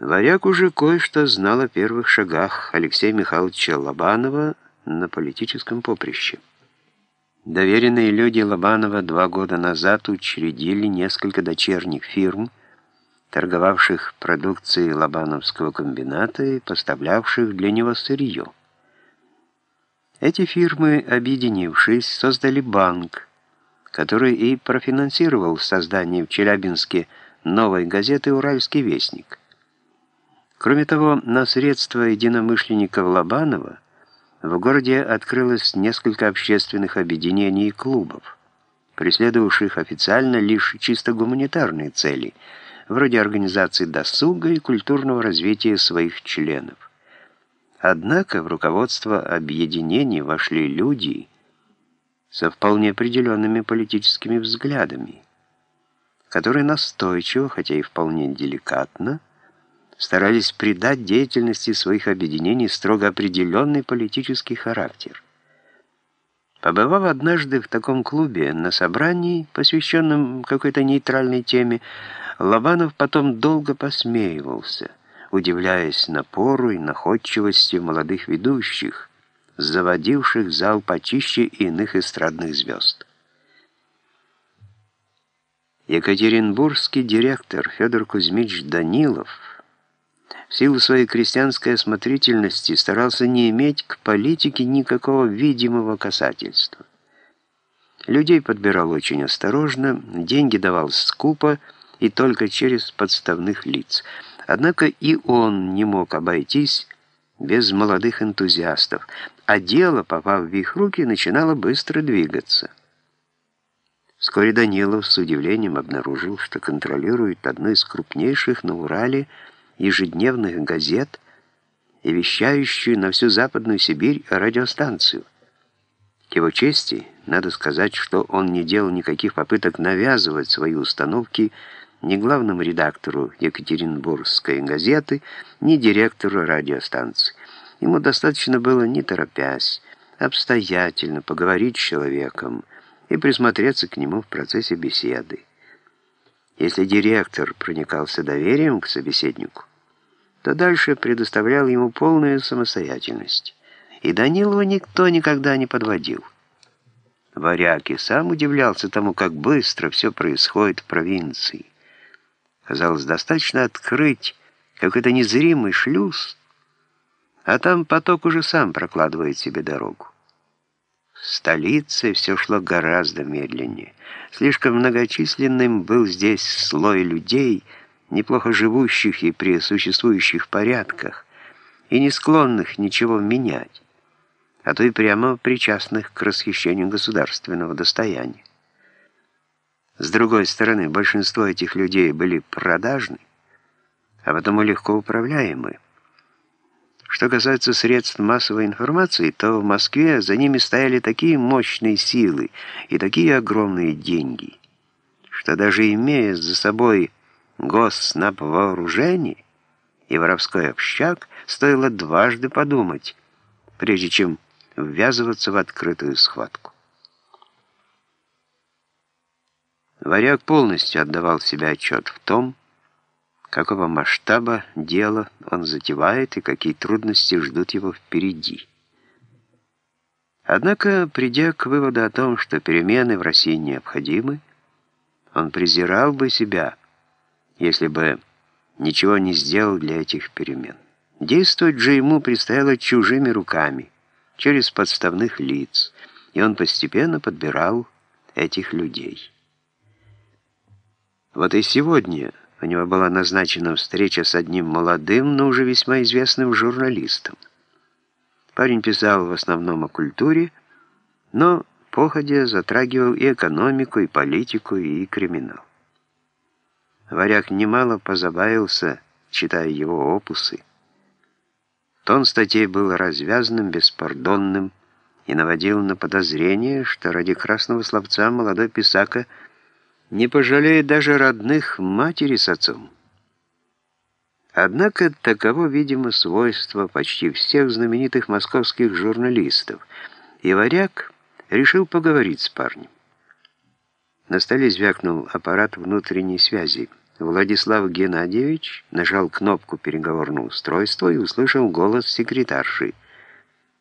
Варяг уже кое-что знал о первых шагах Алексея Михайловича Лобанова на политическом поприще. Доверенные люди Лобанова два года назад учредили несколько дочерних фирм, торговавших продукцией Лобановского комбината и поставлявших для него сырье. Эти фирмы, объединившись, создали банк, который и профинансировал создание в Челябинске новой газеты «Уральский вестник». Кроме того, на средства единомышленников Лобанова в городе открылось несколько общественных объединений и клубов, преследовавших официально лишь чисто гуманитарные цели, вроде организации досуга и культурного развития своих членов. Однако в руководство объединений вошли люди со вполне определенными политическими взглядами, которые настойчиво, хотя и вполне деликатно, старались придать деятельности своих объединений строго определенный политический характер. Побывав однажды в таком клубе на собрании, посвященном какой-то нейтральной теме, Лобанов потом долго посмеивался, удивляясь напору и находчивости молодых ведущих, заводивших зал почище иных эстрадных звезд. Екатеринбургский директор Федор Кузьмич Данилов в силу своей крестьянской осмотрительности старался не иметь к политике никакого видимого касательства. Людей подбирал очень осторожно, деньги давал скупо и только через подставных лиц. Однако и он не мог обойтись без молодых энтузиастов, а дело, попав в их руки, начинало быстро двигаться. Вскоре Данилов с удивлением обнаружил, что контролирует одну из крупнейших на Урале ежедневных газет и вещающую на всю Западную Сибирь радиостанцию. К его чести, надо сказать, что он не делал никаких попыток навязывать свои установки ни главному редактору Екатеринбургской газеты, ни директору радиостанции. Ему достаточно было, не торопясь, обстоятельно поговорить с человеком и присмотреться к нему в процессе беседы. Если директор проникался доверием к собеседнику, то дальше предоставлял ему полную самостоятельность. И Данилова никто никогда не подводил. Варяг и сам удивлялся тому, как быстро все происходит в провинции. Казалось, достаточно открыть какой-то незримый шлюз, а там поток уже сам прокладывает себе дорогу. В столице все шло гораздо медленнее. Слишком многочисленным был здесь слой людей — неплохо живущих и при существующих порядках, и не склонных ничего менять, а то и прямо причастных к расхищению государственного достояния. С другой стороны, большинство этих людей были продажны, а потому легко управляемы. Что касается средств массовой информации, то в Москве за ними стояли такие мощные силы и такие огромные деньги, что даже имея за собой госнаб вооружений и воровской общак, стоило дважды подумать, прежде чем ввязываться в открытую схватку. Варяг полностью отдавал себе отчет в том, какого масштаба дела он затевает и какие трудности ждут его впереди. Однако, придя к выводу о том, что перемены в России необходимы, он презирал бы себя, если бы ничего не сделал для этих перемен. Действовать же ему предстояло чужими руками, через подставных лиц, и он постепенно подбирал этих людей. Вот и сегодня у него была назначена встреча с одним молодым, но уже весьма известным журналистом. Парень писал в основном о культуре, но походя затрагивал и экономику, и политику, и криминал. Варяг немало позабавился, читая его опусы. Тон статей был развязным, беспардонным и наводил на подозрение, что ради красного словца молодой писака не пожалеет даже родных матери с отцом. Однако таково, видимо, свойство почти всех знаменитых московских журналистов, и Варяг решил поговорить с парнем. На столе звякнул аппарат внутренней связи. Владислав Геннадьевич нажал кнопку переговорного устройства и услышал голос секретарши –